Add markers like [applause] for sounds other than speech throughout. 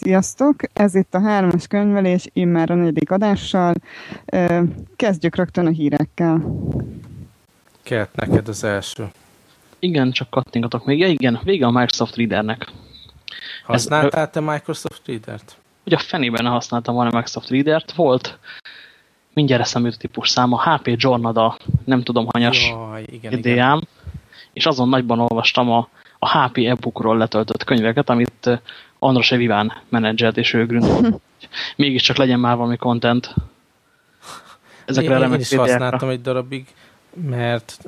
Sziasztok! Ez itt a hármas könyvelés, immár a negyedik adással. Kezdjük rögtön a hírekkel. Kelt neked az első. Igen, csak kattingatok még. Ja, igen, vége a Microsoft Readernek. Használtál te Microsoft Reader-t? Ugye a fenében használtam volna Microsoft Reader-t. Volt mindjárt eszemű típus száma, HP Jornada, nem tudom, hanyas Jaj, igen, igen. és azon nagyban olvastam a, a HP e-bookról letöltött könyveket, amit Andros Eviván menedzselt, és ő gründolt. [laughs] Mégiscsak legyen már valami content. Ezekre én, én is használtam egy darabig, mert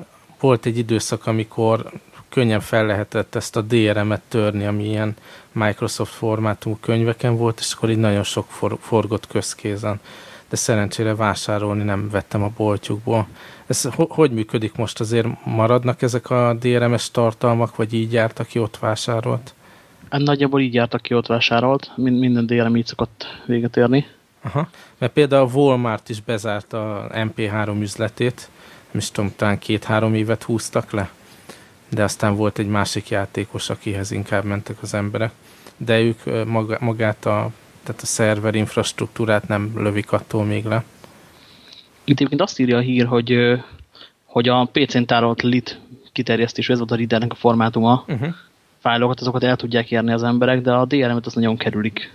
volt egy időszak, amikor könnyen fel lehetett ezt a DRM-et törni, ami ilyen Microsoft formátumú könyveken volt, és akkor így nagyon sok for, forgott közkézen. De szerencsére vásárolni nem vettem a boltjukból. Ez hogy működik most? Azért maradnak ezek a DRM-es tartalmak, vagy így járt, aki ott vásárolt? Hát nagyjából így járt, aki ott vásárolt. Minden DRM így szokott véget érni. Aha. Mert például a Walmart is bezárt a MP3 üzletét. Nem is tudom, talán két-három évet húztak le. De aztán volt egy másik játékos, akihez inkább mentek az emberek. De ők magát a, tehát a szerver infrastruktúrát nem lövik attól még le. Itt egyébként azt írja a hír, hogy, hogy a PC-n tárolt lit kiterjesztés, ez volt a readernek a formátuma, uh -huh fájlokat, azokat el tudják érni az emberek, de a DRM-et az nagyon kerülik.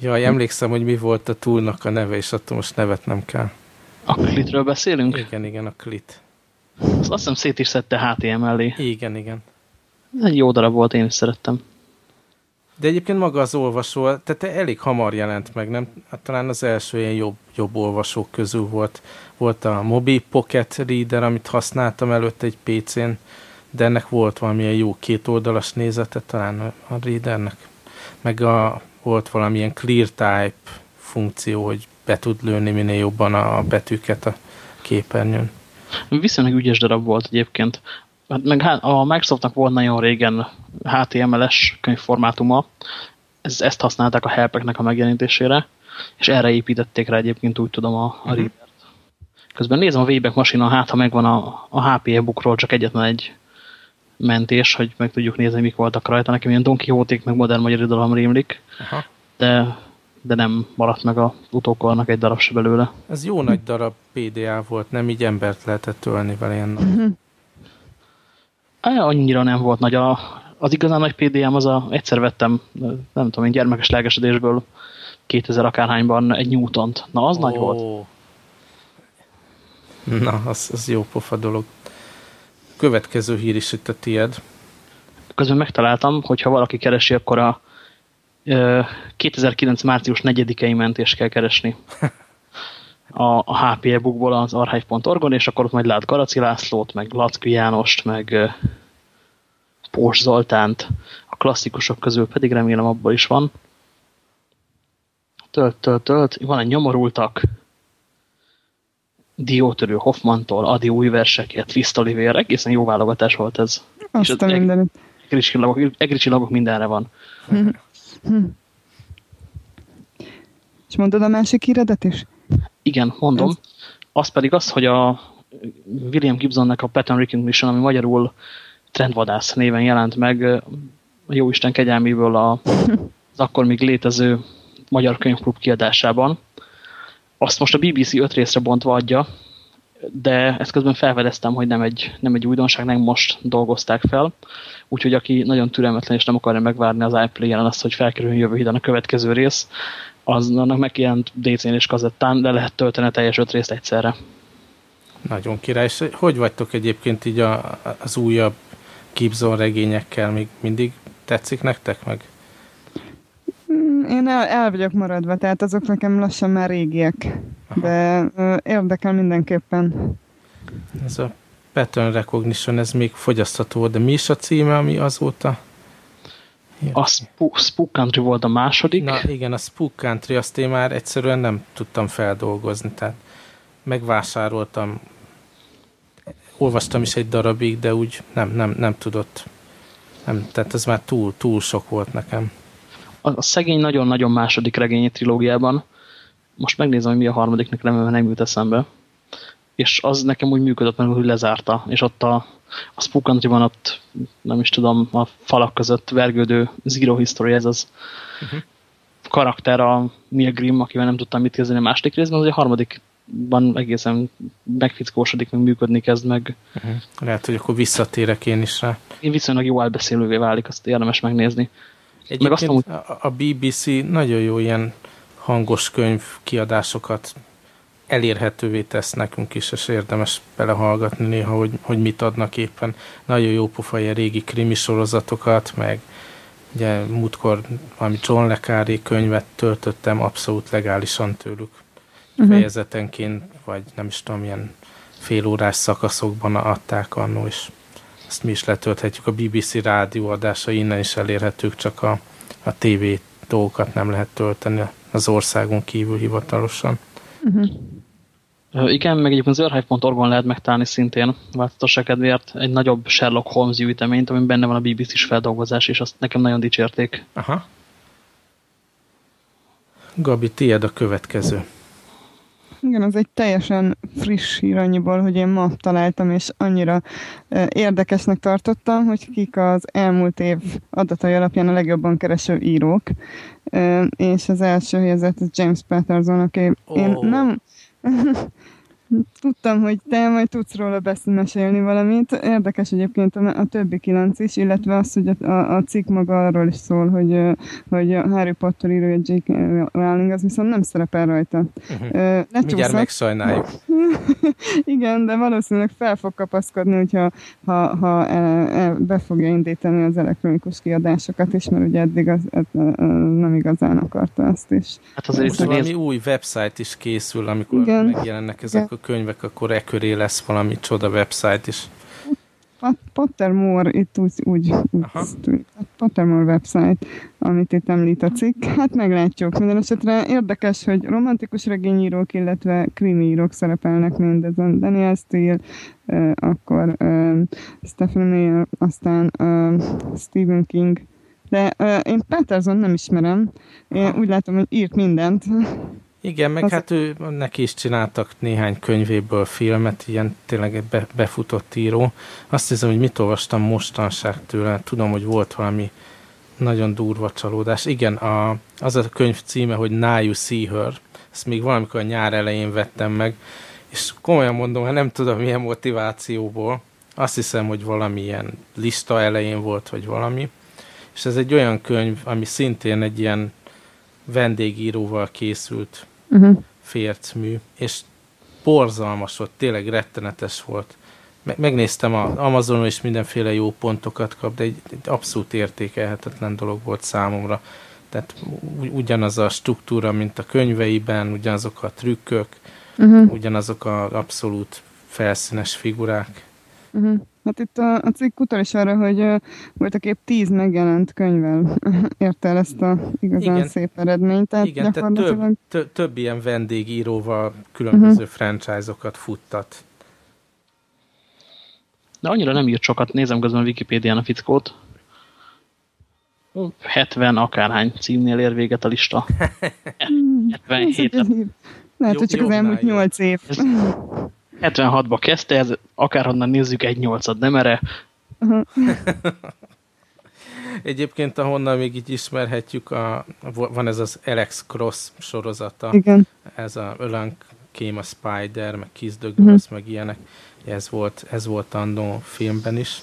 Jaj, emlékszem, hogy mi volt a túlnak a neve, és attól most nevet nem kell. A klitről beszélünk? Igen, igen, a klit. Azt, hiszem szét is szedte HTML-é. Igen, igen. Ez egy jó darab volt, én is szerettem. De egyébként maga az olvasó, tehát elég hamar jelent meg, nem? Hát talán az első ilyen jobb, jobb olvasók közül volt. Volt a Mobi Pocket Reader, amit használtam előtte egy PC-n, de ennek volt valamilyen jó kétoldalas nézete talán a readernek. Meg a, volt valamilyen clear type funkció, hogy be tud lőni minél jobban a betűket a képernyőn. Viszonylag ügyes darab volt egyébként. Hát meg a Microsoftnak volt nagyon régen HTML-es könyvformátuma, ez, ezt használták a helpeknek a megjelenítésére, és erre építették rá egyébként úgy tudom a, a uh mhm. -huh. Közben nézem a Wayback Machine, hát ha megvan a, a HP e-bookról csak egyetlen egy mentés, hogy meg tudjuk nézni, mik voltak rajta. Nekem ilyen Don Quixote meg modern magyar irodalom rémlik, Aha. de de nem maradt meg a utókornak egy darab se belőle. Ez jó nagy darab PDA volt, nem így embert lehetett ölni vele ilyen nagy. Uh Annyira nem volt nagy. A, az igazán nagy PDA-m az a, egyszer vettem, nem tudom, én gyermekes lelkesedésből 2000 akárhányban egy Newton-t. Na, az oh. nagy volt. Na, az, az jó pofa dolog következő hír is itt a tied. Közben megtaláltam, hogy ha valaki keresi, akkor a 2009. március 4-i mentést kell keresni. [laughs] A, a HP e-bookból az archive.org-on, és akkor ott majd lát Garaci Lászlót, meg Lackü Jánost, meg Pós Zoltánt, a klasszikusok közül pedig remélem abból is van. Tölt, tölt, tölt. Van egy nyomorultak, Diótörő Hoffmantól, Adi új verseket, Twist Oliver, egészen jó válogatás volt ez. Azt a mindenit. Egri csillagok mindenre van. [laughs] És mondod a másik híredet is? Igen, mondom. Ez... Az pedig az, hogy a William Gibsonnek a Pattern Recognition, ami magyarul trendvadász néven jelent meg, a Jóisten kegyelméből a, [laughs] az akkor még létező magyar könyvklub kiadásában, azt most a BBC öt részre bontva adja, de ezt közben felfedeztem, hogy nem egy, nem egy újdonság, nem most dolgozták fel. Úgyhogy aki nagyon türelmetlen és nem akarja megvárni az iPlayer-en azt, hogy felkerüljön jövő héten a következő rész, az annak megjelent DC-n és kazettán, de lehet tölteni a teljes öt részt egyszerre. Nagyon király. És hogy vagytok egyébként így a, az újabb Gibson regényekkel? Még mindig tetszik nektek meg? Én el, el vagyok maradva, tehát azok nekem lassan már régiek, Aha. de uh, érdekel mindenképpen. Ez a Pattern Recognition, ez még fogyasztható, de mi is a címe, ami azóta? A Spook, Spook Country volt a második. Na igen, a Spook Country, azt én már egyszerűen nem tudtam feldolgozni, tehát megvásároltam, olvastam is egy darabig, de úgy nem, nem, nem tudott. Nem, tehát ez már túl, túl sok volt nekem a, a szegény nagyon-nagyon második regényi trilógiában, most megnézem, hogy mi a harmadiknek nem, nem jut eszembe, és az nekem úgy működött meg, hogy lezárta, és ott a, a Spook Country-ban ott, nem is tudom, a falak között vergődő Zero History, ez az. Uh -huh. karakter, a Neil Grimm, akivel nem tudtam mit kezdeni a második részben, az a harmadikban egészen megfickósodik, meg működni kezd meg. Uh -huh. Lehet, hogy akkor visszatérek én is rá. Én viszonylag jó elbeszélővé válik, azt érdemes megnézni. Egyébként azt amúgy... a BBC nagyon jó ilyen hangos könyv kiadásokat elérhetővé tesz nekünk is, és érdemes belehallgatni néha, hogy, hogy mit adnak éppen. Nagyon jó pofa ilyen régi krimi sorozatokat, meg ugye múltkor valami John Le Carré könyvet töltöttem abszolút legálisan tőlük. Uh-huh. Fejezetenként, vagy nem is tudom, ilyen félórás szakaszokban adták annó, és ezt mi is letölthetjük. A BBC rádióadása innen is elérhetők, csak a, a TV dolgokat nem lehet tölteni az országon kívül hivatalosan. Uh-huh. Uh, igen, meg egyébként az archive.org-on lehet megtalálni szintén változtassá kedvéért egy nagyobb Sherlock Holmes gyűjteményt, ami benne van a BBC-s feldolgozás, és azt nekem nagyon dicsérték. Aha. Gabi, tiéd a következő. Igen, az egy teljesen friss hír annyiból, hogy én ma találtam, és annyira érdekesnek tartottam, hogy kik az elmúlt év adatai alapján a legjobban kereső írók. És az első helyzet James Patterson, aki oh. én nem Tudtam, hogy te majd tudsz róla mesélni valamit. Érdekes egyébként a, a többi kilenc is, illetve az, hogy a, a, a cikk maga arról is szól, hogy, hogy a Harry Potter írója J.K. Rowling, az viszont nem szerepel rajta. Uh-huh. Mindjárt megsajnáljuk. [laughs] Igen, de valószínűleg fel fog kapaszkodni, hogyha ha, ha e, e, be fogja indítani az elektronikus kiadásokat is, mert ugye eddig az, ez, nem igazán akarta azt is. Hát azért valami új website is készül, amikor Igen. megjelennek ezek Igen. A könyvek, akkor e köré lesz valami csoda website is. Pottermore itt úgy, úgy, úgy Pottermore website, amit itt említ a cikk. Hát meglátjuk. Minden esetre érdekes, hogy romantikus regényírók, illetve krimiírók szerepelnek mindezen. Daniel Steele, uh, akkor uh, Stephen Meyer, aztán uh, Stephen King, de uh, én Patterson nem ismerem. Én úgy látom, hogy írt mindent. Igen, meg az... hát ő, neki is csináltak néhány könyvéből filmet, ilyen tényleg be, befutott író. Azt hiszem, hogy mit olvastam mostanság tőle, tudom, hogy volt valami nagyon durva csalódás. Igen, a, az a könyv címe, hogy Now You See Her, ezt még valamikor a nyár elején vettem meg, és komolyan mondom, hát nem tudom milyen motivációból, azt hiszem, hogy valamilyen lista elején volt, vagy valami, és ez egy olyan könyv, ami szintén egy ilyen vendégíróval készült uh-huh. fércmű, és borzalmas volt, tényleg rettenetes volt. Megnéztem a Amazonon, és mindenféle jó pontokat kap, de egy, egy abszolút értékelhetetlen dolog volt számomra. Tehát ugyanaz a struktúra, mint a könyveiben, ugyanazok a trükkök, uh-huh. ugyanazok az abszolút felszínes figurák. Uh-huh. Hát itt a, a cikk utal is arra, hogy uh, voltak épp tíz megjelent könyvvel [laughs] érte el ezt a igazán igen, szép eredményt. Tehát igen, tehát több, több, több ilyen vendégíróval különböző uh-huh. franchise-okat futtat. De annyira nem írt sokat, nézem közben a Wikipédián a fickót. 70 akárhány címnél ér véget a lista. [laughs] 77. Lehet, hogy csak az elmúlt 8 év. 76-ba kezdte, ez akárhonnan nézzük egy nyolcad, nem erre? [laughs] Egyébként ahonnan még így ismerhetjük, a, van ez az Alex Cross sorozata. Igen. Ez a Ölank Came a Spider, meg Kiss the Girls, uh-huh. meg ilyenek. Ez volt, ez volt annó filmben is.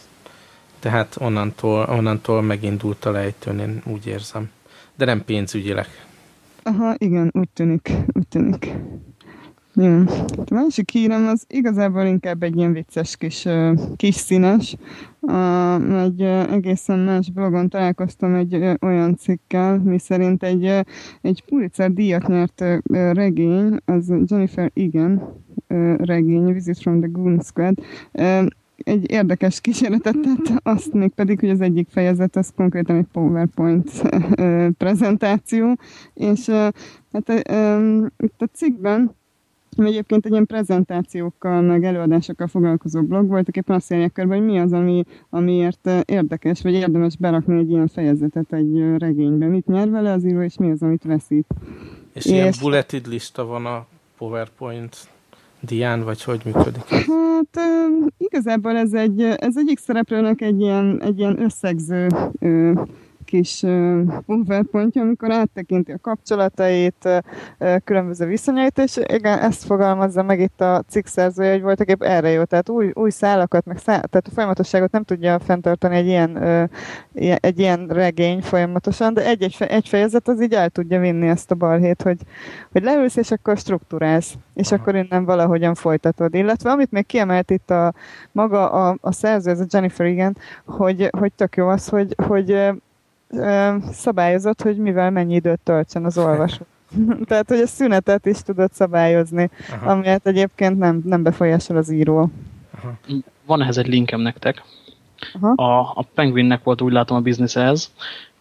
Tehát onnantól, onnantól megindult a lejtőn, én úgy érzem. De nem pénzügyileg. Aha, igen, úgy tűnik, úgy tűnik. Jó. A másik hírem az igazából inkább egy ilyen vicces kis, kis színes. egy egészen más blogon találkoztam egy olyan cikkel, mi szerint egy, egy Pulitzer díjat nyert regény, az Jennifer Egan regény, Visit from the Goon Squad, egy érdekes kísérletet tett, azt még pedig, hogy az egyik fejezet az konkrétan egy PowerPoint prezentáció, és hát itt a cikkben Egyébként egy ilyen prezentációkkal, meg előadásokkal foglalkozó blog voltak, éppen azt járják körbe, hogy mi az, ami, amiért érdekes, vagy érdemes berakni egy ilyen fejezetet egy regénybe. Mit nyer vele az író, és mi az, amit veszít. És, és ilyen bulleted lista van a PowerPoint dián, vagy hogy működik? Hát igazából ez egy, ez egyik szereplőnek egy ilyen, egy ilyen összegző kis PowerPointja, amikor áttekinti a kapcsolatait, különböző viszonyait, és igen, ezt fogalmazza meg itt a cikk szerzője, hogy voltak épp erre jó, tehát új, új szálakat, meg szá, tehát a folyamatosságot nem tudja fenntartani egy ilyen, egy ilyen regény folyamatosan, de egy, egy, egy fejezet az így el tudja vinni ezt a balhét, hogy, hogy leülsz, és akkor struktúrálsz, és Aha. akkor innen valahogyan folytatod. Illetve amit még kiemelt itt a maga a, a szerző, ez a Jennifer igen, hogy, hogy tök jó az, hogy, hogy ö, szabályozott, hogy mivel mennyi időt töltsön az olvasó. [laughs] Tehát, hogy a szünetet is tudod szabályozni, Aha. amiért egyébként nem, nem befolyásol az író. Aha. Van ehhez egy linkem nektek. Aha. A, a Penguinnek volt úgy látom a bizniszhez,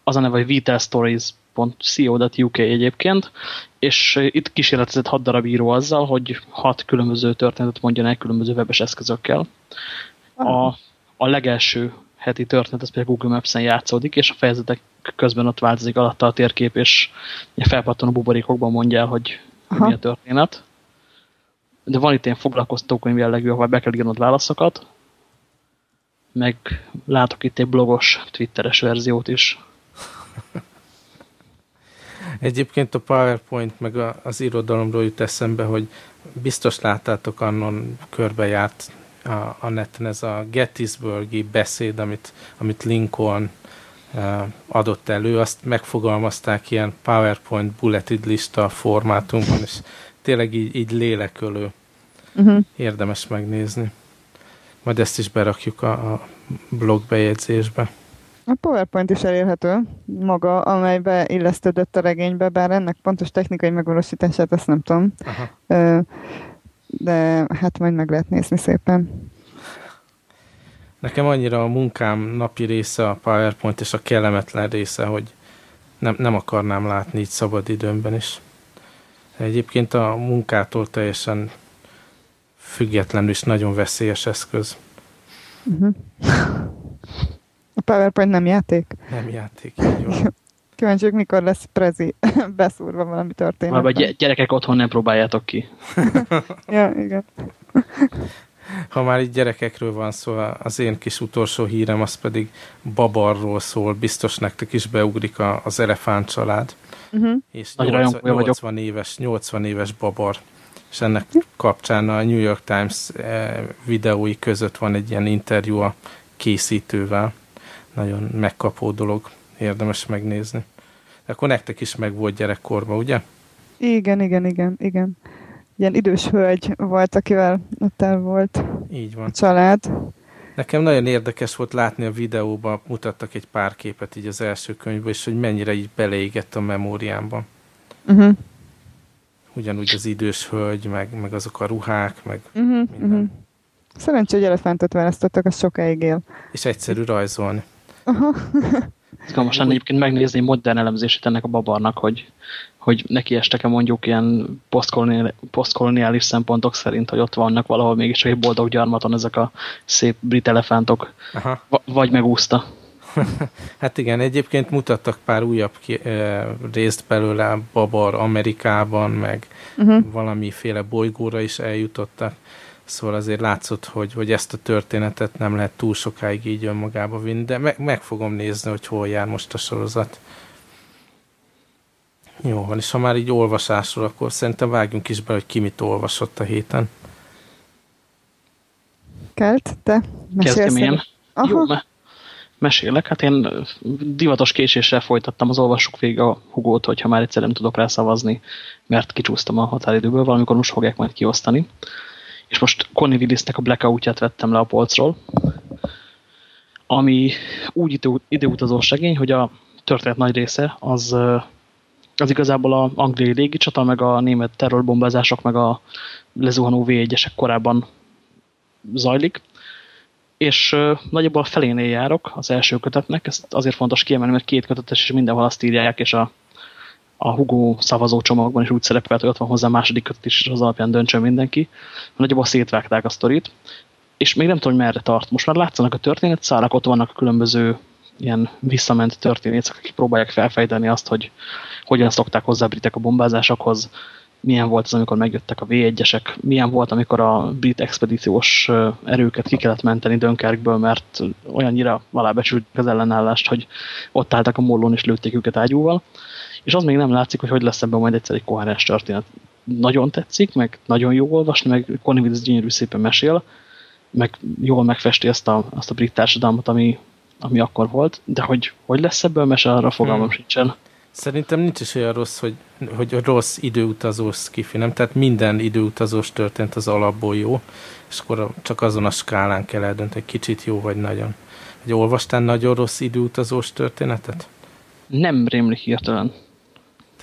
az a neve, hogy vitalstories.co.uk egyébként, és itt kísérletezett hat darab író azzal, hogy hat különböző történetet mondjon el különböző webes eszközökkel. A, a legelső heti történet, az például Google Maps-en játszódik, és a fejezetek közben ott változik alatta a térkép, és felpattanó buborékokban mondja el, hogy Aha. mi a történet. De van itt ilyen foglalkoztatókönyv jellegű, ahol be kell írnod válaszokat, meg látok itt egy blogos, twitteres verziót is. [laughs] Egyébként a PowerPoint meg az irodalomról jut eszembe, hogy biztos láttátok annon körbejárt a, a neten ez a Gettysburgi beszéd, amit, amit Lincoln uh, adott elő, azt megfogalmazták ilyen PowerPoint bulleted lista formátumban, és tényleg így, így lélekölő. Uh-huh. Érdemes megnézni. Majd ezt is berakjuk a, a blog bejegyzésbe. A PowerPoint is elérhető maga, amelybe illesztődött a regénybe, bár ennek pontos technikai megvalósítását ezt nem tudom. Aha. De hát majd meg lehet nézni szépen. Nekem annyira a munkám napi része a PowerPoint és a kellemetlen része, hogy nem, nem akarnám látni így szabad időmben is. Egyébként a munkától teljesen függetlenül is nagyon veszélyes eszköz. Uh-huh. A PowerPoint nem játék? Nem játék, van. [laughs] Kíváncsiak, mikor lesz prezi [laughs] beszúrva valami történet. Vagy gyerekek otthon nem próbáljátok ki. [laughs] ja, igen. Ha már itt gyerekekről van szó, az én kis utolsó hírem, az pedig Babarról szól. Biztos nektek is beugrik az elefánt család. Uh-huh. És 80, 80 éves, 80 éves Babar. És ennek kapcsán a New York Times eh, videói között van egy ilyen interjú a készítővel. Nagyon megkapó dolog, érdemes megnézni. De akkor nektek is meg volt gyerekkorban, ugye? Igen, igen, igen, igen ilyen idős hölgy volt, akivel ott el volt Így van. a család. Nekem nagyon érdekes volt látni a videóban, mutattak egy pár képet így az első könyvből, és hogy mennyire így beleégett a memóriámban. Uh-huh. Ugyanúgy az idős hölgy, meg, meg azok a ruhák, meg uh-huh, minden. Uh-huh. Szerencsé, hogy elefántot választottak, az sokáig él. És egyszerű rajzolni. Aha. [laughs] Izgalmas lenne egyébként megnézni modern elemzését ennek a babarnak, hogy, hogy neki estek-e mondjuk ilyen posztkoloniális szempontok szerint, hogy ott vannak valahol mégis egy boldog gyarmaton ezek a szép brit elefántok, Aha. vagy megúszta. [laughs] hát igen, egyébként mutattak pár újabb ki, e, részt belőle Babar Amerikában, meg uh -huh. valamiféle bolygóra is eljutottak. Szóval azért látszott, hogy, hogy ezt a történetet nem lehet túl sokáig így önmagába vinni, de meg, meg fogom nézni, hogy hol jár most a sorozat. Jó van, és ha már így olvasásról, akkor szerintem vágjunk is be, hogy ki mit olvasott a héten. Kelt, te mesélsz? én. Jó, me mesélek. Hát én divatos késéssel folytattam az olvasók végig a hugót, hogyha már egyszer nem tudok rá szavazni, mert kicsúsztam a határidőből, valamikor most fogják majd kiosztani és most Connie Willisnek a Blackoutját vettem le a polcról, ami úgy időutazó segény, hogy a történet nagy része az, az igazából a angliai légicsata, meg a német terrorbombázások, meg a lezuhanó V1-esek korábban zajlik, és nagyjából a felénél járok az első kötetnek, ezt azért fontos kiemelni, mert két kötetes és mindenhol azt írják, és a a Hugo szavazócsomagban is úgy szerepelt, hogy ott van hozzá a második kötet is, és az alapján döntsön mindenki. Nagyjából szétvágták a sztorit, és még nem tudom, hogy merre tart. Most már látszanak a történet, szállak ott vannak a különböző ilyen visszament történészek, akik próbálják felfejteni azt, hogy hogyan szokták hozzá a britek a bombázásokhoz, milyen volt az, amikor megjöttek a V1-esek, milyen volt, amikor a brit expedíciós erőket ki kellett menteni Dönkerkből, mert olyannyira alábecsülték az ellenállást, hogy ott álltak a mollón és lőtték őket ágyúval. És az még nem látszik, hogy hogy lesz ebben majd egyszer egy koherens történet. Nagyon tetszik, meg nagyon jó olvasni, meg Connie gyönyörű szépen mesél, meg jól megfesti azt a, azt a brit társadalmat, ami, ami akkor volt, de hogy hogy lesz ebből mese, arra fogalmam hmm. sincsen. Szerintem nincs is olyan rossz, hogy, hogy rossz időutazós skifi, nem? Tehát minden időutazós történt az alapból jó, és akkor csak azon a skálán kell eldönteni, kicsit jó vagy nagyon. Hogy olvastál nagyon rossz időutazós történetet? Nem rémlik hirtelen.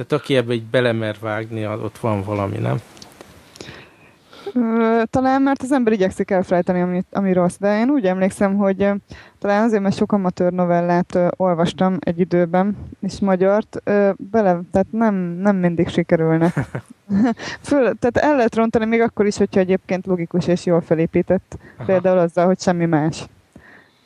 Tehát aki ebbe egy belemer vágni, ott van valami, nem? Talán mert az ember igyekszik elfelejteni, ami, ami rossz, de én úgy emlékszem, hogy talán azért, mert sok amatőr novellát olvastam egy időben, és magyart, bele, tehát nem, nem mindig sikerülne. [laughs] Föl, tehát el lehet rontani még akkor is, hogyha egyébként logikus és jól felépített, Aha. például azzal, hogy semmi más.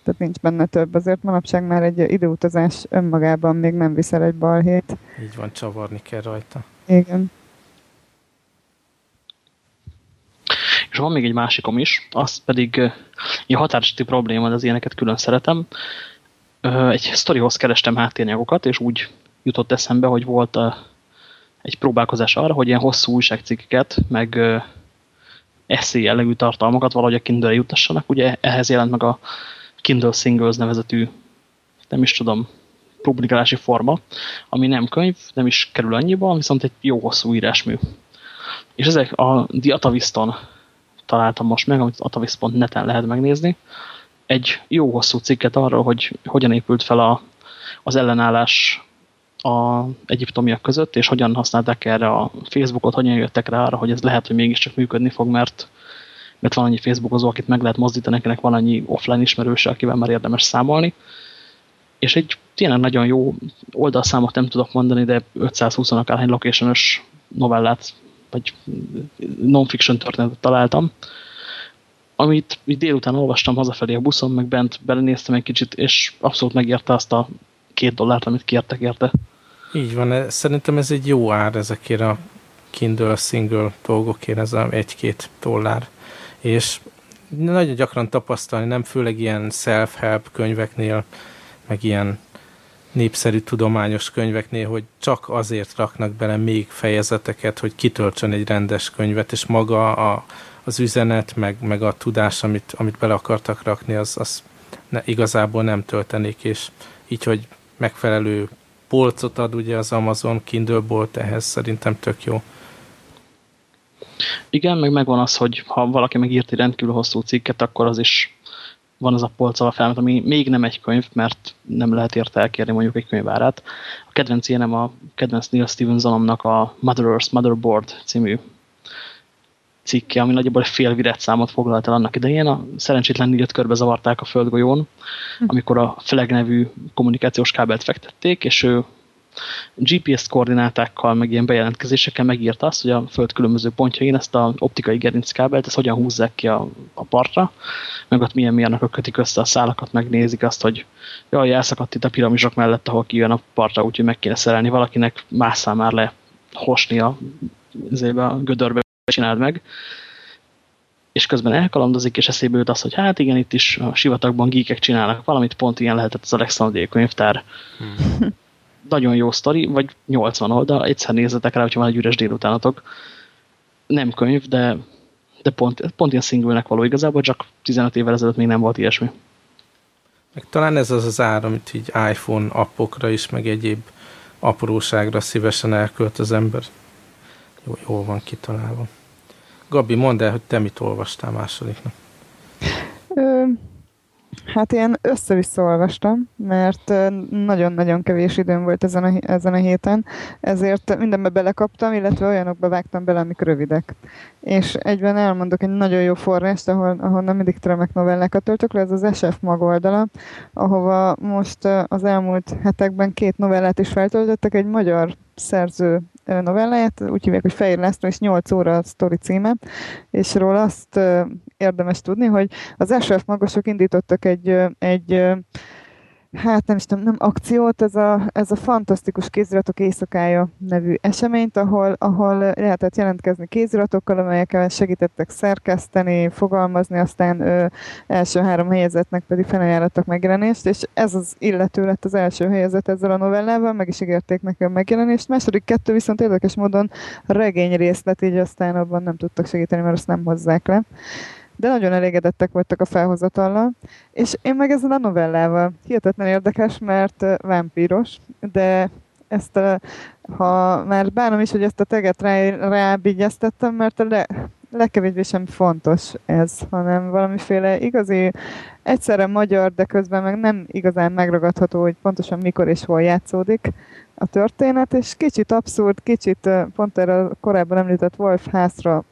Tehát nincs benne több. Azért manapság már egy időutazás önmagában még nem viszel egy balhét. Így van, csavarni kell rajta. Igen. És van még egy másikom is, az pedig egy határosíti probléma, de az ilyeneket külön szeretem. Egy sztorihoz kerestem háttérnyagokat, és úgy jutott eszembe, hogy volt egy próbálkozás arra, hogy ilyen hosszú újságcikkeket, meg eszély jellegű tartalmakat valahogy a Kindle-re jutassanak. Ugye ehhez jelent meg a Kindle Singles nevezetű, nem is tudom, publikálási forma, ami nem könyv, nem is kerül annyiba, viszont egy jó hosszú írásmű. És ezek a The Ataviston találtam most meg, amit atavis.net-en lehet megnézni. Egy jó hosszú cikket arról, hogy hogyan épült fel a, az ellenállás a egyiptomiak között, és hogyan használták erre a Facebookot, hogyan jöttek rá arra, hogy ez lehet, hogy mégiscsak működni fog, mert, mert van annyi Facebookozó, akit meg lehet mozdítani, akinek van annyi offline ismerőse, akivel már érdemes számolni. És egy tényleg nagyon jó oldalszámot nem tudok mondani, de 520 akárhány location novellát vagy non-fiction történetet találtam, amit így délután olvastam hazafelé a buszon, meg bent belenéztem egy kicsit, és abszolút megérte azt a két dollárt, amit kértek érte. Így van, szerintem ez egy jó ár ezekért a Kindle single dolgokért, ez a egy-két dollár. És nagyon gyakran tapasztalni, nem főleg ilyen self-help könyveknél, meg ilyen népszerű tudományos könyveknél, hogy csak azért raknak bele még fejezeteket, hogy kitöltsön egy rendes könyvet, és maga a, az üzenet, meg, meg a tudás, amit, amit bele akartak rakni, az, az ne, igazából nem töltenék, és így, hogy megfelelő polcot ad ugye az Amazon Kindle bolt, ehhez szerintem tök jó. Igen, meg megvan az, hogy ha valaki megírt egy rendkívül hosszú cikket, akkor az is van az a polccal felmet, ami még nem egy könyv, mert nem lehet érte elkérni mondjuk egy könyvárát. A kedvenc ilyenem a kedvenc Neil Stevensonnak a Mother Earth Motherboard című cikke, ami nagyjából egy fél számot foglalt el annak idején. A szerencsétlen Neil-t körbe zavarták a földgolyón, hm. amikor a Flag nevű kommunikációs kábelt fektették, és ő GPS koordinátákkal, meg ilyen bejelentkezésekkel megírta azt, hogy a Föld különböző pontjain ezt a optikai gerinckábelt, ezt hogyan húzzák ki a, a partra, meg ott milyen mérnökök kötik össze a szálakat, megnézik azt, hogy jaj, elszakadt itt a piramisok mellett, ahol kijön a partra, úgyhogy meg kéne szerelni valakinek, másszál már le hosni a, a gödörbe, csináld meg és közben elkalandozik, és eszébe jut az, hogy hát igen, itt is a sivatagban gíkek csinálnak valamit, pont ilyen lehetett az Alexandria könyvtár. Hmm nagyon jó sztori, vagy 80 oldal, egyszer nézzetek rá, hogyha van egy üres délutánatok. Nem könyv, de, de pont, pont ilyen szingülnek való igazából, csak 15 évvel ezelőtt még nem volt ilyesmi. Meg talán ez az az ár, amit így iPhone appokra is, meg egyéb apróságra szívesen elkölt az ember. Jó, jól van kitalálva. Gabi, mondd el, hogy te mit olvastál másodiknak. Hát én össze-vissza olvastam, mert nagyon-nagyon kevés időm volt ezen a, ezen a héten, ezért mindenbe belekaptam, illetve olyanokba vágtam bele, amik rövidek. És egyben elmondok egy nagyon jó forrást, ahol, ahonnan mindig tremek novellákat töltök le, ez az SF mag oldala, ahova most az elmúlt hetekben két novellát is feltöltöttek, egy magyar szerző novelláját, úgy hívják, hogy Fehér László, és 8 óra a sztori címe, és róla azt érdemes tudni, hogy az SF magasok indítottak egy, egy hát nem is tudom, nem akciót, ez a, ez a fantasztikus kéziratok éjszakája nevű eseményt, ahol, ahol lehetett jelentkezni kéziratokkal, amelyekkel segítettek szerkeszteni, fogalmazni, aztán ö, első három helyezetnek pedig felajánlottak megjelenést, és ez az illető lett az első helyezett ezzel a novellával, meg is ígérték neki a megjelenést. Második kettő viszont érdekes módon regény részlet, így aztán abban nem tudtak segíteni, mert azt nem hozzák le de nagyon elégedettek voltak a felhozatallal, és én meg ezzel a novellával. Hihetetlen érdekes, mert vámpíros, de ezt a, ha már bánom is, hogy ezt a teget rá, rábigyeztettem, mert a le, legkevésbé sem fontos ez, hanem valamiféle igazi, egyszerre magyar, de közben meg nem igazán megragadható, hogy pontosan mikor és hol játszódik a történet, és kicsit abszurd, kicsit pont erre a korábban említett Wolf házra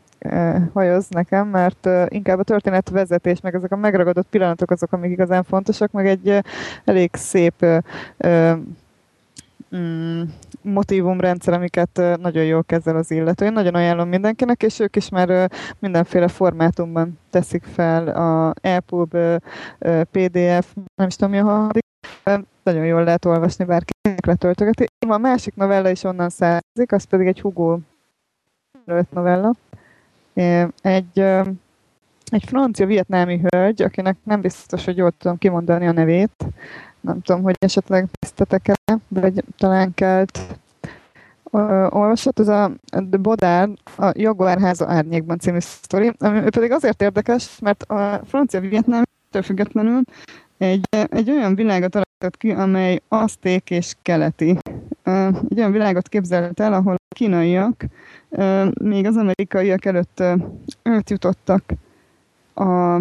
hajoz nekem, mert inkább a történetvezetés, meg ezek a megragadott pillanatok azok, amik igazán fontosak, meg egy elég szép mm, motivumrendszer, amiket nagyon jól kezel az illető. Én nagyon ajánlom mindenkinek, és ők is már mindenféle formátumban teszik fel a EPUB, PDF, nem is tudom mi a harmadik, nagyon jól lehet olvasni, bárkinek letöltögeti. A másik novella is onnan származik, az pedig egy Hugo novella, egy, egy francia-vietnámi hölgy, akinek nem biztos, hogy jól tudom kimondani a nevét. Nem tudom, hogy esetleg tisztetek-e, vagy talán kelt olvasott, ez a The Bodár, a Jaguar háza árnyékban című sztori, ami pedig azért érdekes, mert a francia-vietnám függetlenül egy, egy olyan világot alakított ki, amely azték és keleti. Egy olyan világot képzelt el, ahol a kínaiak még az amerikaiak előtt jutottak a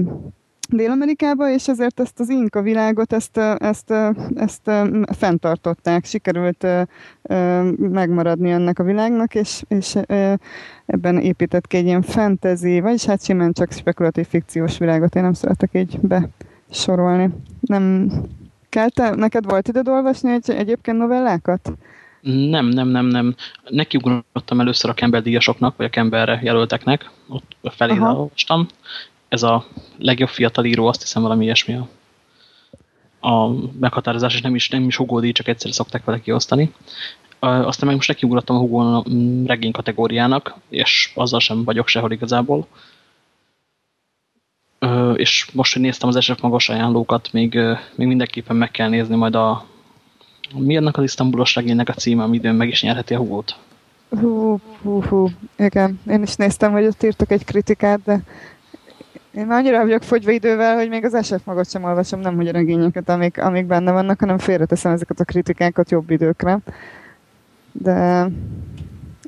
Dél-Amerikába, és ezért ezt az inka világot, ezt, ezt, ezt, ezt fenntartották, sikerült megmaradni ennek a világnak, és, és ebben épített ki egy ilyen fantasy, vagyis hát simán csak spekulatív fikciós világot, én nem szeretek így besorolni. Nem kell te, neked volt időd olvasni egy, egyébként novellákat? Nem, nem, nem, nem. Nekiugrottam először a Campbell díjasoknak, vagy a Campbellre jelölteknek. Ott felé olvastam. Ez a legjobb fiatal író, azt hiszem valami ilyesmi a, a meghatározás, és nem is, nem is Hugo díj, csak egyszer szokták vele kiosztani. Aztán meg most nekiugrottam a Hugo regény kategóriának, és azzal sem vagyok sehol igazából. És most, hogy néztem az SF magas ajánlókat, még, még mindenképpen meg kell nézni majd a, mi annak az isztambulos regénynek a címe, ami időn meg is nyerheti a húgót? Hú, hú, hú, igen. Én is néztem, hogy ott írtak egy kritikát, de én annyira vagyok fogyva idővel, hogy még az SF magot sem olvasom, nem hogy a regényeket, amik, amik benne vannak, hanem félreteszem ezeket a kritikákat jobb időkre. De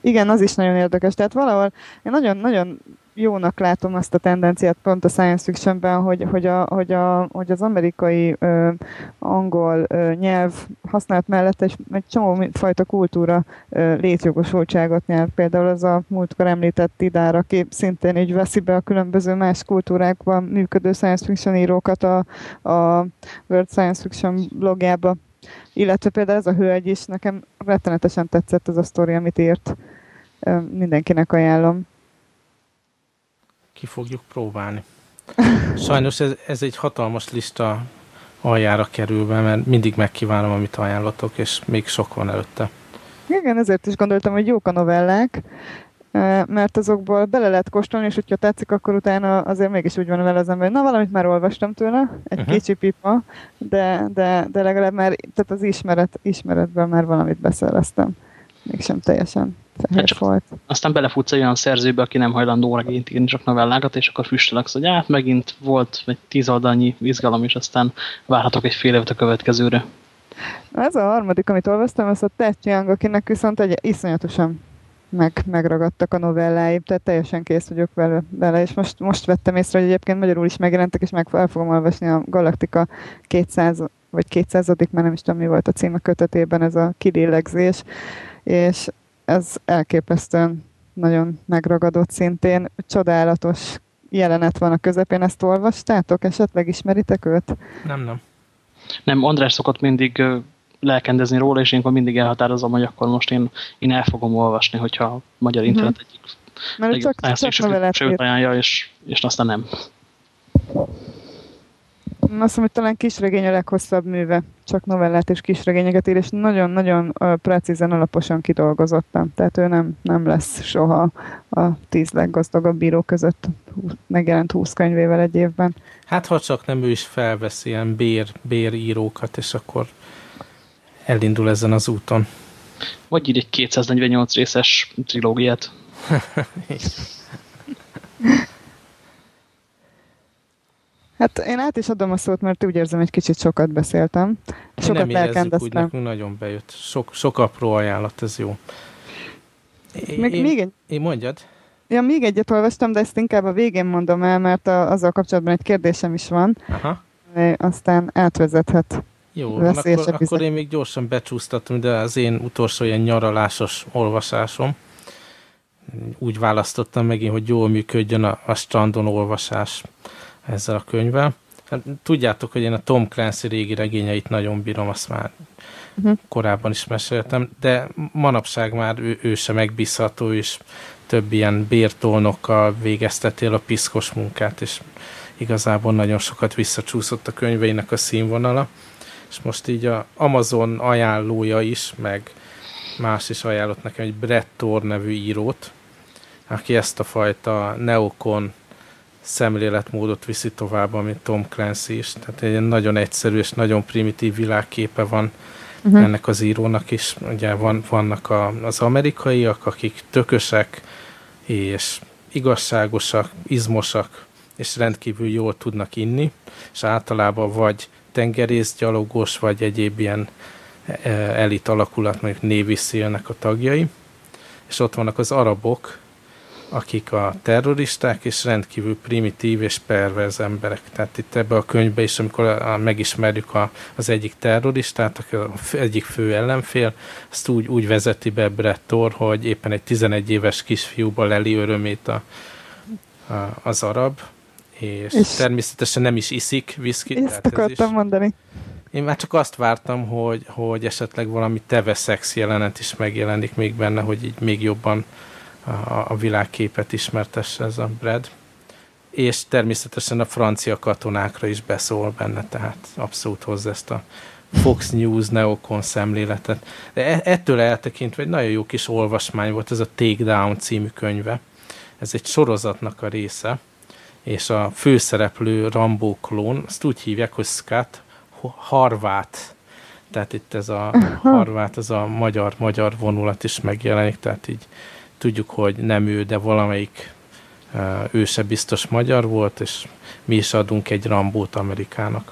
igen, az is nagyon érdekes. Tehát valahol én nagyon-nagyon jónak látom azt a tendenciát pont a science fictionben, hogy, hogy, a, hogy, a, hogy az amerikai ö, angol ö, nyelv használat mellett egy, egy csomó fajta kultúra ö, létjogosultságot nyer. Például az a múltkor említett Tidár, aki szintén így veszi be a különböző más kultúrákban működő science fiction írókat a, a World Science Fiction blogjába. Illetve például ez a hölgy is, nekem rettenetesen tetszett az a sztori, amit írt. Mindenkinek ajánlom ki fogjuk próbálni. [laughs] Sajnos ez, ez egy hatalmas lista aljára kerülve, mert mindig megkívánom, amit ajánlatok, és még sok van előtte. Igen, ezért is gondoltam, hogy jók a novellák, mert azokból bele lehet kóstolni, és hogyha tetszik, akkor utána azért mégis úgy van vele az ember, na valamit már olvastam tőle, egy uh-huh. kicsi pipa, de, de, de legalább már tehát az ismeret, ismeretben már valamit beszereztem. Mégsem teljesen fehér csak volt. Aztán belefutsz egy olyan szerzőbe, aki nem hajlandó regényt írni, csak novellákat, és akkor füstölöksz, hogy hát megint volt egy tíz oldalnyi izgalom, és aztán várhatok egy fél évet a következőre. Ez a harmadik, amit olvastam, az a Ted Chiang, akinek viszont egy iszonyatosan meg, megragadtak a novellái, tehát teljesen kész vagyok vele, vele, és most, most vettem észre, hogy egyébként magyarul is megjelentek, és meg el fogom olvasni a Galaktika 200 vagy 200 már nem is tudom mi volt a címe kötetében, ez a kilélegzés, és ez elképesztően nagyon megragadott szintén. Csodálatos jelenet van a közepén, ezt olvastátok? Esetleg ismeritek őt? Nem, nem. Nem, András szokott mindig lelkendezni róla, és én akkor mindig elhatározom, hogy akkor most én, én el fogom olvasni, hogyha a magyar internet mhm. -huh. egyik Mert csak, csak novelát ajánlja, és, és aztán nem. Azt hiszem, hogy talán kisregény a leghosszabb műve, csak novellát és kisregényeket ír, és nagyon-nagyon precízen, alaposan kidolgozottam. Tehát ő nem, nem lesz soha a tíz leggazdagabb bíró között megjelent húsz könyvével egy évben. Hát ha csak nem ő is felvesz ilyen bér, bérírókat, és akkor elindul ezen az úton. Vagy ír egy 248 részes trilógiát. [laughs] Hát én át is adom a szót, mert úgy érzem, egy kicsit sokat beszéltem. Sokat nem érezzük úgy, nekünk nagyon bejött. Sok, sok apró ajánlat, ez jó. Még, én, még egy... Én mondjad. Ja, még egyet olvastam, de ezt inkább a végén mondom el, mert a, azzal kapcsolatban egy kérdésem is van. Aha. Aztán átvezethet. Jó, akkor, akkor én még gyorsan becsúsztatom, de az én utolsó ilyen nyaralásos olvasásom. Úgy választottam megint, hogy jól működjön a, a strandon olvasás ezzel a könyvvel. Hát, tudjátok, hogy én a Tom Clancy régi regényeit nagyon bírom, azt már uh-huh. korábban is meséltem, de manapság már ő, ő sem megbízható, és több ilyen bértolnokkal végeztetél a piszkos munkát, és igazából nagyon sokat visszacsúszott a könyveinek a színvonala, és most így a Amazon ajánlója is, meg más is ajánlott nekem egy Brett Thor nevű írót, aki ezt a fajta neokon szemléletmódot viszi tovább, mint Tom Clancy is. Tehát egy nagyon egyszerű és nagyon primitív világképe van uh-huh. ennek az írónak is. Ugye van, vannak a, az amerikaiak, akik tökösek és igazságosak, izmosak, és rendkívül jól tudnak inni, és általában vagy tengerészgyalogos, vagy egyéb ilyen e, elit alakulat, mondjuk Navy a tagjai. És ott vannak az arabok, akik a terroristák, és rendkívül primitív és perverz emberek. Tehát itt ebbe a könyvbe is, amikor a, a, megismerjük a, az egyik terroristát, aki az egyik fő ellenfél, azt úgy, úgy vezeti be Brett Thor, hogy éppen egy 11 éves kisfiúba leli örömét a, a, az arab, és, és természetesen nem is iszik viszkit. Ezt akartam is, mondani. Én már csak azt vártam, hogy, hogy esetleg valami teve szex jelenet is megjelenik még benne, hogy így még jobban a, a világképet ismertesse ez a Brad. És természetesen a francia katonákra is beszól benne, tehát abszolút hozza ezt a Fox News neokon szemléletet. De e, ettől eltekintve egy nagyon jó kis olvasmány volt ez a Takedown című könyve. Ez egy sorozatnak a része, és a főszereplő Rambo klón, azt úgy hívják, hogy Scott Harvát. Tehát itt ez a Harvát, ez a magyar-magyar vonulat is megjelenik, tehát így tudjuk, hogy nem ő, de valamelyik ő se biztos magyar volt, és mi is adunk egy Rambót Amerikának.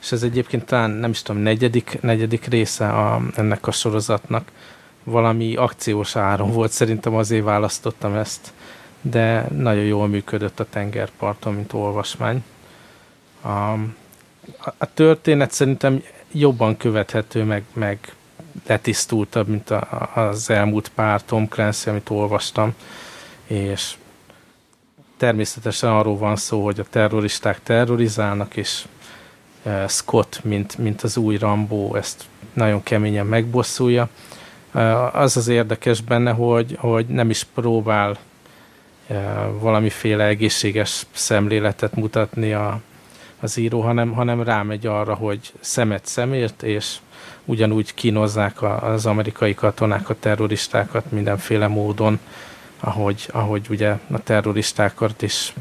És ez egyébként talán nem is tudom, negyedik, negyedik része a, ennek a sorozatnak. Valami akciós áron volt, szerintem azért választottam ezt, de nagyon jól működött a tengerparton, mint olvasmány. A, a történet szerintem jobban követhető, meg, meg letisztultabb, mint a, az elmúlt pár Tom Clancy, amit olvastam, és természetesen arról van szó, hogy a terroristák terrorizálnak, és e, Scott, mint, mint az új Rambó, ezt nagyon keményen megbosszulja. E, az az érdekes benne, hogy, hogy nem is próbál e, valamiféle egészséges szemléletet mutatni a, az író, hanem, hanem rámegy arra, hogy szemet szemért, és ugyanúgy kínozzák az amerikai katonák a terroristákat mindenféle módon, ahogy, ahogy ugye a terroristákat is,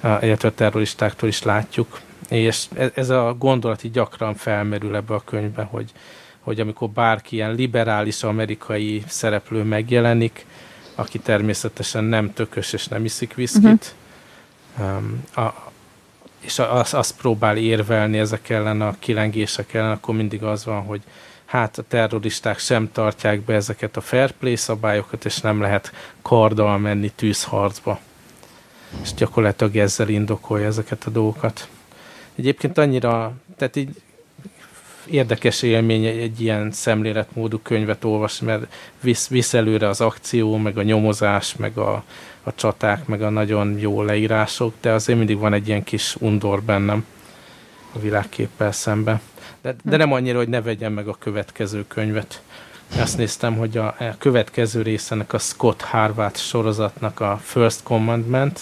illetve a terroristáktól is látjuk. És e, ez a gondolat így gyakran felmerül ebbe a könyvbe, hogy, hogy amikor bárki ilyen liberális amerikai szereplő megjelenik, aki természetesen nem tökös és nem iszik viszkit, uh-huh. a, és azt az próbál érvelni ezek ellen a kilengések ellen, akkor mindig az van, hogy hát a terroristák sem tartják be ezeket a fair play szabályokat, és nem lehet karddal menni tűzharcba. És gyakorlatilag ezzel indokolja ezeket a dolgokat. Egyébként annyira, tehát így érdekes élmény egy ilyen szemléletmódú könyvet olvasni, mert visz, visz előre az akció, meg a nyomozás, meg a, a csaták, meg a nagyon jó leírások, de azért mindig van egy ilyen kis undor bennem a világképpel szembe. De, de nem annyira, hogy ne vegyem meg a következő könyvet. Azt néztem, hogy a, a következő részenek a Scott Harvard sorozatnak a First Commandment,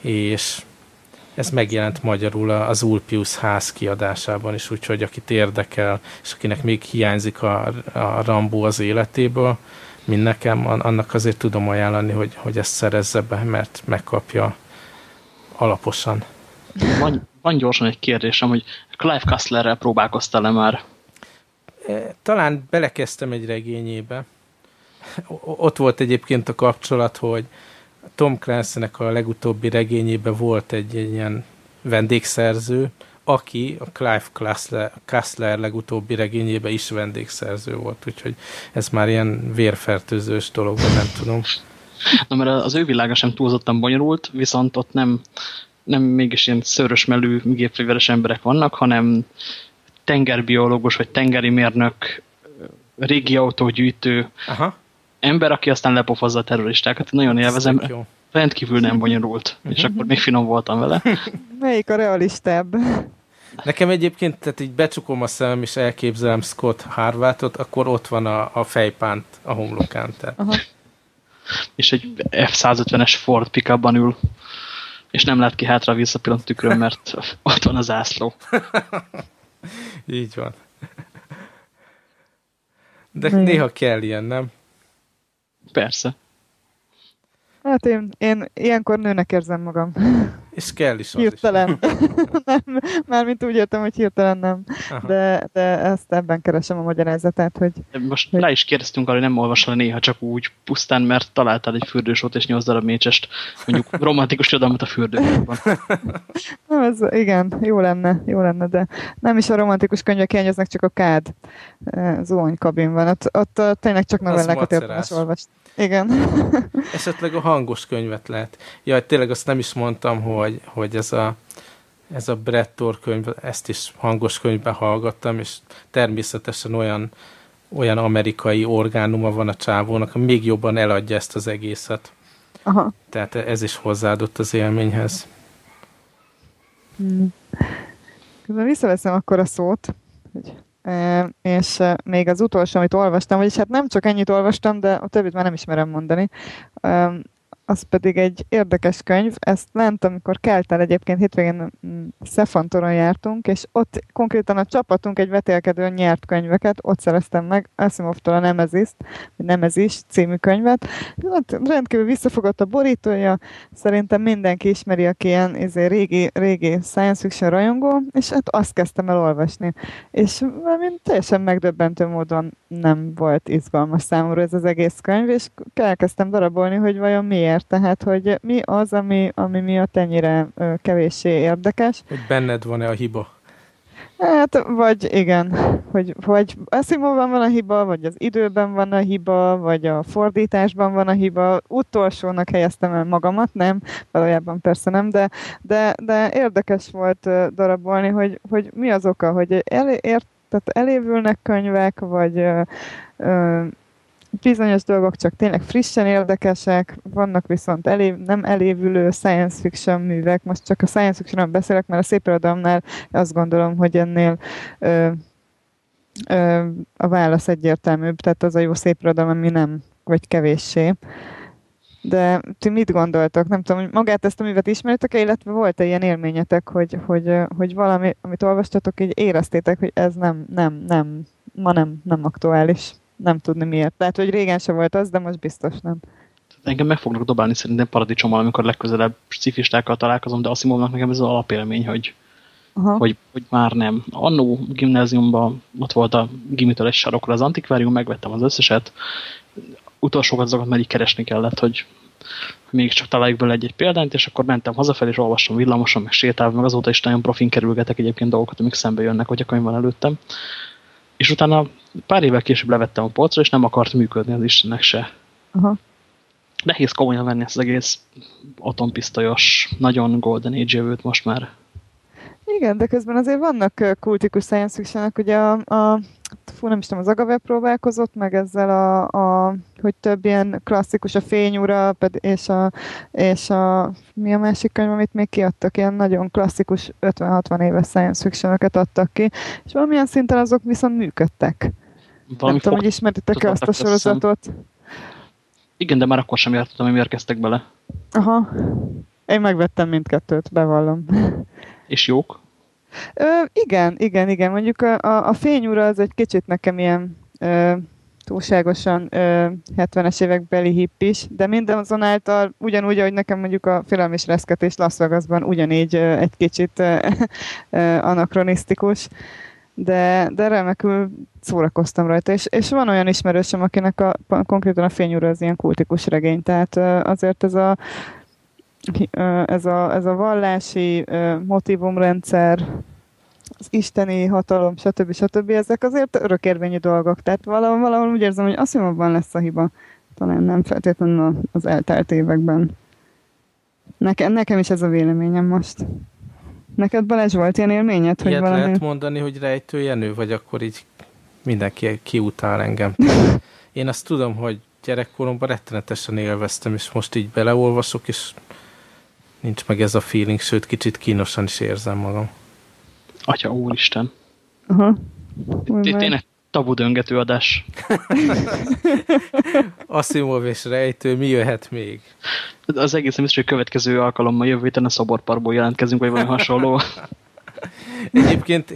és ez megjelent magyarul az Ulpius ház kiadásában is, úgyhogy akit érdekel, és akinek még hiányzik a, a Rambo az életéből, mint nekem, annak azért tudom ajánlani, hogy, hogy ezt szerezze be, mert megkapja alaposan. Van, van gyorsan egy kérdésem, hogy Clive Cusslerrel próbálkoztál-e már? E, talán belekezdtem egy regényébe. Ott volt egyébként a kapcsolat, hogy Tom Clancy-nek a legutóbbi regényében volt egy, egy ilyen vendégszerző, aki a Clive Cussler, Cussler legutóbbi regényében is vendégszerző volt, úgyhogy ez már ilyen vérfertőzős dolog, nem tudom. Na, mert az ő világa sem túlzottan bonyolult, viszont ott nem, nem mégis ilyen szörös melű gépfegyveres emberek vannak, hanem tengerbiológus vagy tengeri mérnök, régi autógyűjtő Aha. Ember, aki aztán lepofozza a terroristákat. Nagyon élvezem. Rendkívül nem bonyolult, és akkor még finom voltam vele. [laughs] Melyik a realistább? Nekem egyébként, tehát így becsukom a szemem, és elképzelem Scott Harvartot, akkor ott van a, a fejpánt a homlokán. Tehát. Aha. És egy F-150-es Ford pickupban ül, és nem lát ki hátra a visszapillant tükrön, mert ott van az ászló. [laughs] így van. De néha kell ilyen, nem? Persze. Hát én, én ilyenkor nőnek érzem magam. [laughs] És kell is az Hirtelen. Is. [laughs] nem, mármint úgy értem, hogy hirtelen nem. De, de ezt ebben keresem a magyarázatát, hogy... Most hogy... rá is kérdeztünk arra, hogy nem olvasol néha csak úgy pusztán, mert találtál egy fürdősót és nyolc darab mécsest, mondjuk [laughs] romantikus irodalmat a fürdőben. [laughs] nem, ez, igen, jó lenne, jó lenne, de nem is a romantikus könyvek hiányoznak, csak a kád zuhany kabinban. Ott, ott tényleg csak novellákat érdemes olvasni. Igen. Esetleg a hangos könyvet lehet. Ja, tényleg azt nem is mondtam, hogy, hogy ez a ez a Brettor könyv, ezt is hangos könyvben hallgattam, és természetesen olyan, olyan amerikai orgánuma van a csávónak, ami még jobban eladja ezt az egészet. Aha. Tehát ez is hozzáadott az élményhez. Hmm. Közben visszaveszem akkor a szót, hogy és még az utolsó, amit olvastam, vagyis hát nem csak ennyit olvastam, de a többit már nem ismerem mondani az pedig egy érdekes könyv. Ezt lent, amikor keltel egyébként hétvégén mm, Szefantoron jártunk, és ott konkrétan a csapatunk egy vetélkedőn nyert könyveket, ott szereztem meg Asimovtól a Nemeziszt, vagy Nemezis című könyvet. Ott rendkívül visszafogott a borítója, szerintem mindenki ismeri, aki ilyen izé, régi, régi science fiction rajongó, és hát azt kezdtem el olvasni. És mint teljesen megdöbbentő módon nem volt izgalmas számomra ez az egész könyv, és elkezdtem darabolni, hogy vajon miért miért. Tehát, hogy mi az, ami, ami miatt ennyire kevéssé érdekes. Hogy benned van-e a hiba? Hát, vagy igen, hogy vagy Asimovban van a hiba, vagy az időben van a hiba, vagy a fordításban van a hiba. Utolsónak helyeztem el magamat, nem, valójában persze nem, de, de, de érdekes volt darabolni, hogy, hogy mi az oka, hogy el, ért, tehát elévülnek könyvek, vagy ö, ö, bizonyos dolgok csak tényleg frissen érdekesek, vannak viszont elév, nem elévülő science fiction művek, most csak a science fiction beszélek, mert a szép irodalomnál azt gondolom, hogy ennél ö, ö, a válasz egyértelműbb, tehát az a jó szép irodalom, ami nem, vagy kevéssé. De ti mit gondoltok? Nem tudom, magát ezt a művet ismeritek-e, illetve volt-e ilyen élményetek, hogy, hogy, hogy valami, amit olvastatok, így éreztétek, hogy ez nem, nem, nem, ma nem, nem aktuális? Nem tudni miért. Lehet, hogy régen sem volt az, de most biztos nem. Engem meg fognak dobálni szerintem paradicsommal, amikor legközelebb cifistákkal találkozom, de azt mondom, nekem ez az alapélmény, hogy, hogy, hogy már nem. Annó gimnáziumban ott volt a gimitől egy sarokra az antikvárium, megvettem az összeset. Utolsókat azokat már így keresni kellett, hogy mégiscsak találjuk bele egy-egy példányt, és akkor mentem hazafelé, és olvastam villamosan, meg sétálva, meg azóta is nagyon profin kerülgetek egyébként dolgokat, amik szembe jönnek, hogy a könyv van előttem. És utána pár évvel később levettem a polcra, és nem akart működni az Istennek se. Aha. Nehéz komolyan venni ezt az egész atompisztolyos, nagyon golden age jövőt most már. Igen, de közben azért vannak kultikus science fiction ugye a, a fú, nem is tudom, az Agave próbálkozott meg ezzel a, a hogy több ilyen klasszikus a fényúra, és a, és a mi a másik könyv, amit még kiadtak, ilyen nagyon klasszikus 50-60 éves science fiction adtak ki, és valamilyen szinten azok viszont működtek. Valami nem tudom, hogy ismeritek-e azt a sorozatot. Igen, de már akkor sem értettem, hogy miért kezdtek bele. Aha. Én megvettem mindkettőt, bevallom. [laughs] És jók? Ö, igen, igen, igen. Mondjuk a, a, a fényúra az egy kicsit nekem ilyen ö, túlságosan ö, 70-es évekbeli hippis, de mindazonáltal ugyanúgy, ahogy nekem mondjuk a film és reszketés Las Vegasban ugyanígy ö, egy kicsit ö, [laughs] ö, anakronisztikus, de, de remekül szórakoztam rajta, és, és van olyan ismerősöm, akinek a, konkrétan a fényúra az ilyen kultikus regény, tehát azért ez a ez a, ez a vallási motivumrendszer, az isteni hatalom, stb. stb. ezek azért örökérvényű dolgok. Tehát valahol, valahol úgy érzem, hogy azt abban lesz a hiba. Talán nem feltétlenül az eltelt években. Nekem, nekem is ez a véleményem most. Neked Balázs volt ilyen élményed? Hogy valami... lehet mondani, hogy rejtőjenő, vagy akkor így mindenki kiutál engem. [laughs] Én azt tudom, hogy gyerekkoromban rettenetesen élveztem, és most így beleolvasok, és nincs meg ez a feeling, sőt kicsit kínosan is érzem magam. Atya úristen. Aha. Tényleg tabu döngető adás. [laughs] Asimov és rejtő, mi jöhet még? Az egész biztos, hogy következő alkalommal jövő héten a szoborparkból jelentkezünk, vagy valami hasonló. [laughs] Egyébként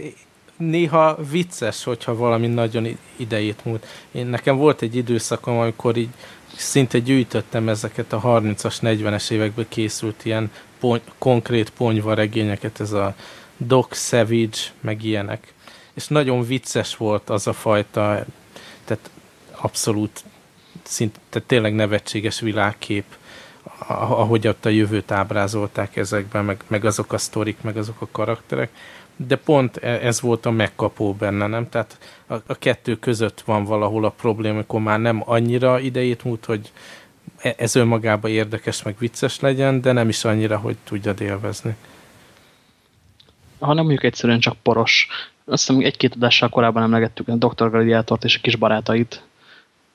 néha vicces, hogyha valami nagyon idejét múlt. Én nekem volt egy időszakom, amikor így szinte gyűjtöttem ezeket a 30-as, 40-es évekből készült ilyen pony, konkrét ponyva regényeket, ez a Doc Savage, meg ilyenek. És nagyon vicces volt az a fajta, tehát abszolút szinte tehát tényleg nevetséges világkép, ahogy ott a jövőt ábrázolták ezekben, meg, meg azok a sztorik, meg azok a karakterek de pont e, ez volt a megkapó benne, nem? Tehát a, a kettő között van valahol a probléma, amikor már nem annyira idejét múlt, hogy e, ez önmagában érdekes, meg vicces legyen, de nem is annyira, hogy tudjad élvezni. Hanem mondjuk egyszerűen csak poros. Azt hiszem, egy-két adással korábban emlegettük a Dr. Gladiátort és a kis barátait.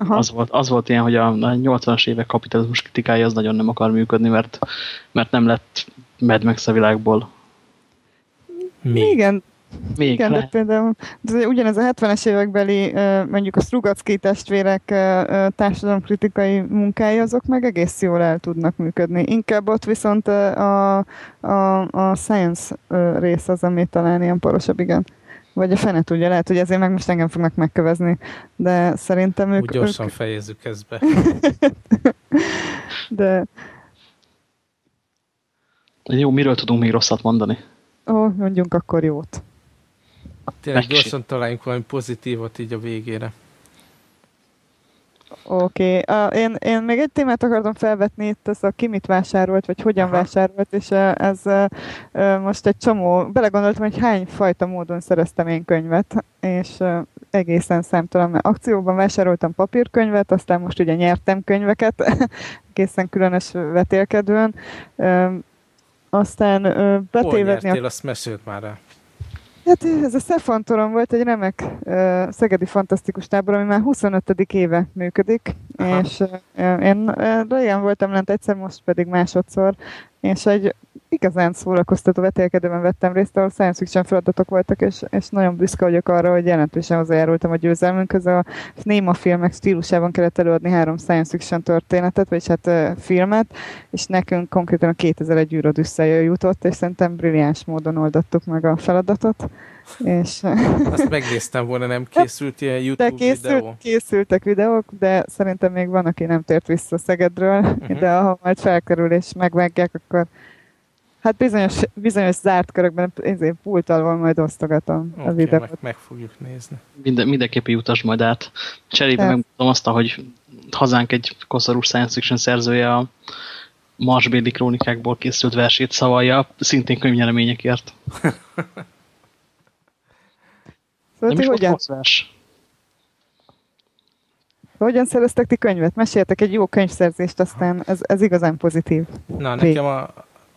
Az volt, az volt ilyen, hogy a 80-as évek kapitalizmus kritikája az nagyon nem akar működni, mert, mert nem lett Mad Max a világból. Még. Igen, még Igen, de például de ugyanez a 70-es évekbeli mondjuk a Strugacki testvérek társadalomkritikai munkái, azok meg egész jól el tudnak működni. Inkább ott viszont a, a, a science rész az, ami talán ilyen porosabb, igen. Vagy a fene tudja, lehet, hogy ezért meg most engem fognak megkövezni, de szerintem ők... Úgy gyorsan ők... fejezzük ezt be. [laughs] de... Jó, miről tudunk még rosszat mondani? Ó, mondjunk akkor jót. Tényleg gyorsan találjunk valami pozitívot így a végére. Oké, okay. én, én még egy témát akartam felvetni itt, ez a ki mit vásárolt, vagy hogyan Aha. vásárolt, és ez most egy csomó, belegondoltam, hogy hány fajta módon szereztem én könyvet, és egészen számtalan, mert akcióban vásároltam papírkönyvet, aztán most ugye nyertem könyveket, [laughs] egészen különös vetélkedően, aztán betévedni... Hol a... azt mesélt már rá. Hát ez a Szefantoron volt egy remek uh, szegedi fantasztikus tábor, ami már 25. éve működik, És én régen voltam lent egyszer, most pedig másodszor, és egy igazán szórakoztató vetélkedőben vettem részt, ahol science fiction feladatok voltak, és, és nagyon büszke vagyok arra, hogy jelentősen hozzájárultam a győzelmünkhöz. A Néma filmek stílusában kellett előadni három science fiction történetet, vagy hát filmet, és nekünk konkrétan a 2001 űr jutott, és szerintem brilliáns módon oldottuk meg a feladatot. És... Azt megnéztem volna, nem készült ilyen YouTube de készült, videó? készültek videók, de szerintem még van, aki nem tért vissza Szegedről, uh-huh. de ha majd felkerül és megvágják, akkor Hát bizonyos, bizonyos zárt körökben én pult alól majd osztogatom okay, a videót. Meg, meg fogjuk nézni. Minden, mindenképpen jutasd majd át. Cserébe megmutatom azt, hogy hazánk egy koszorús science fiction szerzője a Marsbéli krónikákból készült versét szavalja, szintén könyvnyereményekért. [laughs] Szóval Nem is hogyan? vers. Hogyan szereztek ti könyvet? Meséltek egy jó könyvszerzést, aztán ez, ez igazán pozitív. Na, nekem a,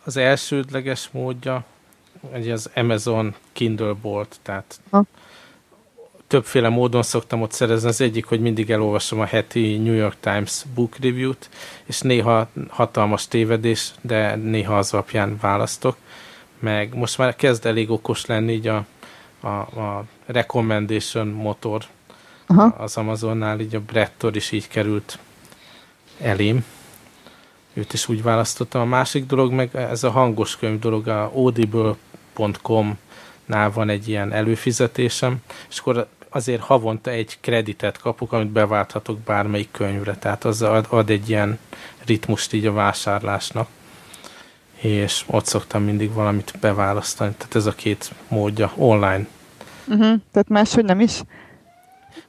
az elsődleges módja egy az Amazon Kindle board, tehát ha. többféle módon szoktam ott szerezni. Az egyik, hogy mindig elolvasom a heti New York Times book review-t, és néha hatalmas tévedés, de néha az alapján választok. Meg most már kezd elég okos lenni így a, a, a recommendation motor Aha. az Amazonnál, így a Brettor is így került elém őt is úgy választottam. A másik dolog meg ez a hangos könyv dolog, a audible.com-nál van egy ilyen előfizetésem, és akkor azért havonta egy kreditet kapok, amit beválthatok bármelyik könyvre, tehát az ad, ad egy ilyen ritmust így a vásárlásnak és ott szoktam mindig valamit beválasztani, tehát ez a két módja online. Uh-huh, tehát máshogy nem is?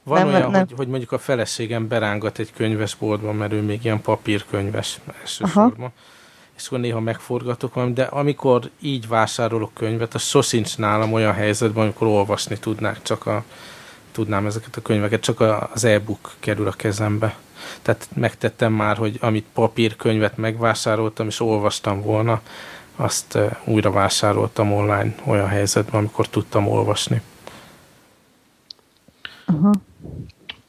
Van nem, olyan, nem. Hogy, hogy mondjuk a feleségem berángat egy könyvesboltba, mert ő még ilyen papírkönyves elsősorban, és akkor néha megforgatok valamit, de amikor így vásárolok könyvet, az sosincs nálam olyan helyzetben, amikor olvasni tudnák, csak a, tudnám ezeket a könyveket, csak az e-book kerül a kezembe. Tehát megtettem már, hogy amit papírkönyvet megvásároltam, és olvastam volna, azt újra vásároltam online olyan helyzetben, amikor tudtam olvasni. Aha.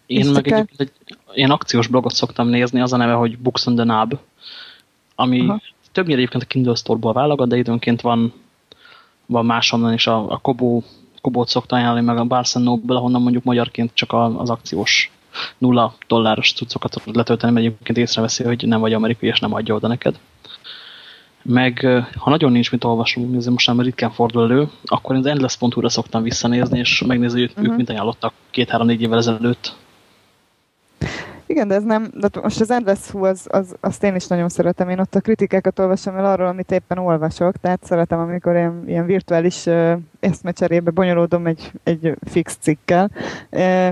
Én és meg egy, egy ilyen akciós blogot szoktam nézni, az a neve, hogy Books on the Nub, ami Aha. többnyire egyébként a Kindle Store-ból válogat, de időnként van, van máshonnan is a, a Kobo, Kobót szokta ajánlani, meg a Barnes Noble, ahonnan mondjuk magyarként csak az akciós nulla dolláros cuccokat tudod letölteni, mert egyébként észreveszi, hogy nem vagy amerikai, és nem adja oda neked. Meg ha nagyon nincs mit olvasni, ez most már ritkán fordul elő, akkor én az endless.hu-ra szoktam visszanézni, és megnézni, hogy uh -huh. ők mhm. mit ajánlottak két-három-négy évvel ezelőtt. Igen, de ez nem, de most az Endless Who, az, az, azt én is nagyon szeretem. Én ott a kritikákat olvasom el arról, amit éppen olvasok, tehát szeretem, amikor én ilyen virtuális uh, eszmecserébe bonyolódom egy, egy fix cikkel. Uh,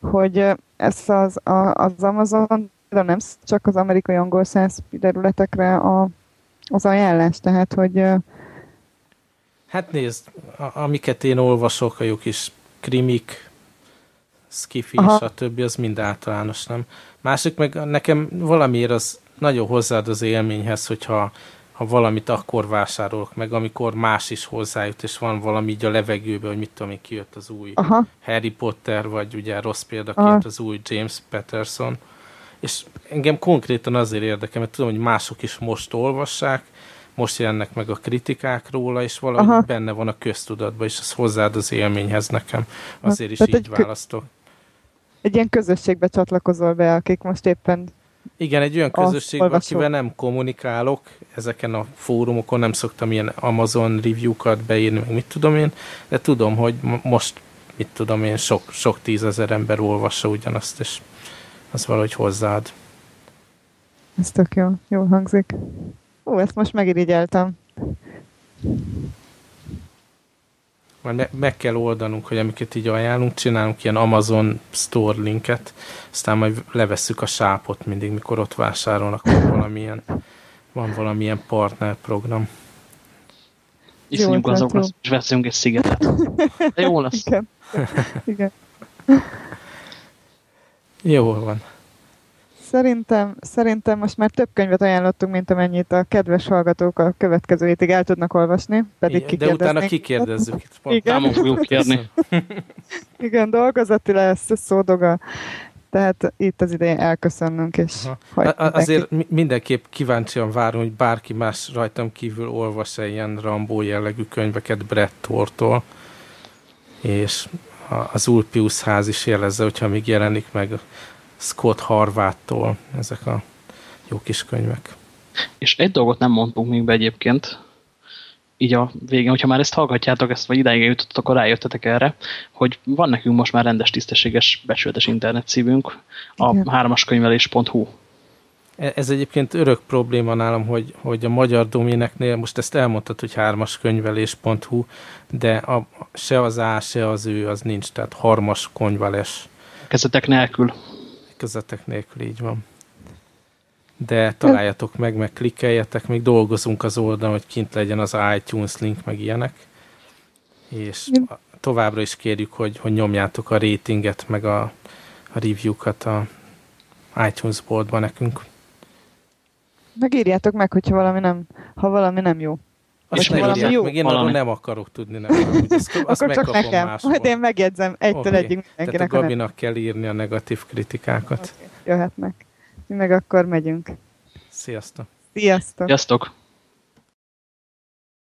hogy ez az, a, az Amazon de nem csak az amerikai angol száz területekre a, az ajánlás, tehát hogy Hát nézd, amiket én olvasok, a jó kis krimik, skifi, stb. az mind általános, nem? Másik meg nekem valamiért az nagyon hozzáad az élményhez, hogyha ha valamit akkor vásárolok meg, amikor más is hozzájut, és van valami így a levegőben, hogy mit tudom én, kijött az új Aha. Harry Potter, vagy ugye rossz példaként az új James Patterson, és engem konkrétan azért érdekel, mert tudom, hogy mások is most olvassák, most jelennek meg a kritikák róla, és valahogy Aha. benne van a köztudatban, és az hozzáad az élményhez nekem. Azért is így választok. Egy ilyen közösségbe csatlakozol be, akik most éppen igen, egy olyan közösség, akivel nem kommunikálok, ezeken a fórumokon nem szoktam ilyen Amazon review-kat beírni, meg mit tudom én, de tudom, hogy most, mit tudom én, sok, sok tízezer ember olvassa ugyanazt, és az valahogy hozzáad. Ez tök jó, jó hangzik. Ó, ezt most megirigyeltem majd me meg kell oldanunk, hogy amiket így ajánlunk, csinálunk ilyen Amazon Store linket, aztán majd levesszük a sápot mindig, mikor ott vásárolnak, van valamilyen, van valamilyen partnerprogram. Iszonyunk azok lesz, és veszünk egy szigetet. De jó lesz. Igen. Igen. [laughs] [laughs] Jól van. Szerintem, szerintem most már több könyvet ajánlottunk, mint amennyit a kedves hallgatók a következő hétig el tudnak olvasni, pedig Igen, De utána kikérdezzük. [laughs] Igen. fogjuk kérni. [laughs] Igen, dolgozati lesz, szódoga. Tehát itt az ideje elköszönnünk, és Azért mindenképp kíváncsian várom, hogy bárki más rajtam kívül olvas-e ilyen Rambó jellegű könyveket Brett Thortól, és az Ulpius ház is jelezze, hogyha még jelenik meg Scott Harváttól ezek a jó kis könyvek. És egy dolgot nem mondtunk még be egyébként, így a végén, hogyha már ezt hallgatjátok, ezt vagy ideig jutottatok, akkor rájöttetek erre, hogy van nekünk most már rendes, tisztességes, becsületes internet szívünk, a hármaskönyvelés.hu. E, ez egyébként örök probléma nálam, hogy, hogy a magyar doméneknél, most ezt elmondtad, hogy hármaskönyvelés.hu, de a, se az A, se az ő, az nincs, tehát harmaskönyvelés. Kezetek nélkül ütközetek nélkül így van. De találjatok meg, meg klikkeljetek, még dolgozunk az oldalon, hogy kint legyen az iTunes link, meg ilyenek. És továbbra is kérjük, hogy, hogy nyomjátok a ratinget, meg a, a review-kat a iTunes boardba nekünk. Megírjátok meg, hogyha valami nem, ha valami nem jó. És valami jó. Meg én arról nem akarok tudni, nem Azt, azt Akkor csak nekem, máshol. majd én megjegyzem egytől okay. egyig mindenkinek. Tehát a Gabinak nem... kell írni a negatív kritikákat. Okay. Jöhetnek. Mi meg akkor megyünk. Sziasztok. Sziasztok. Sziasztok.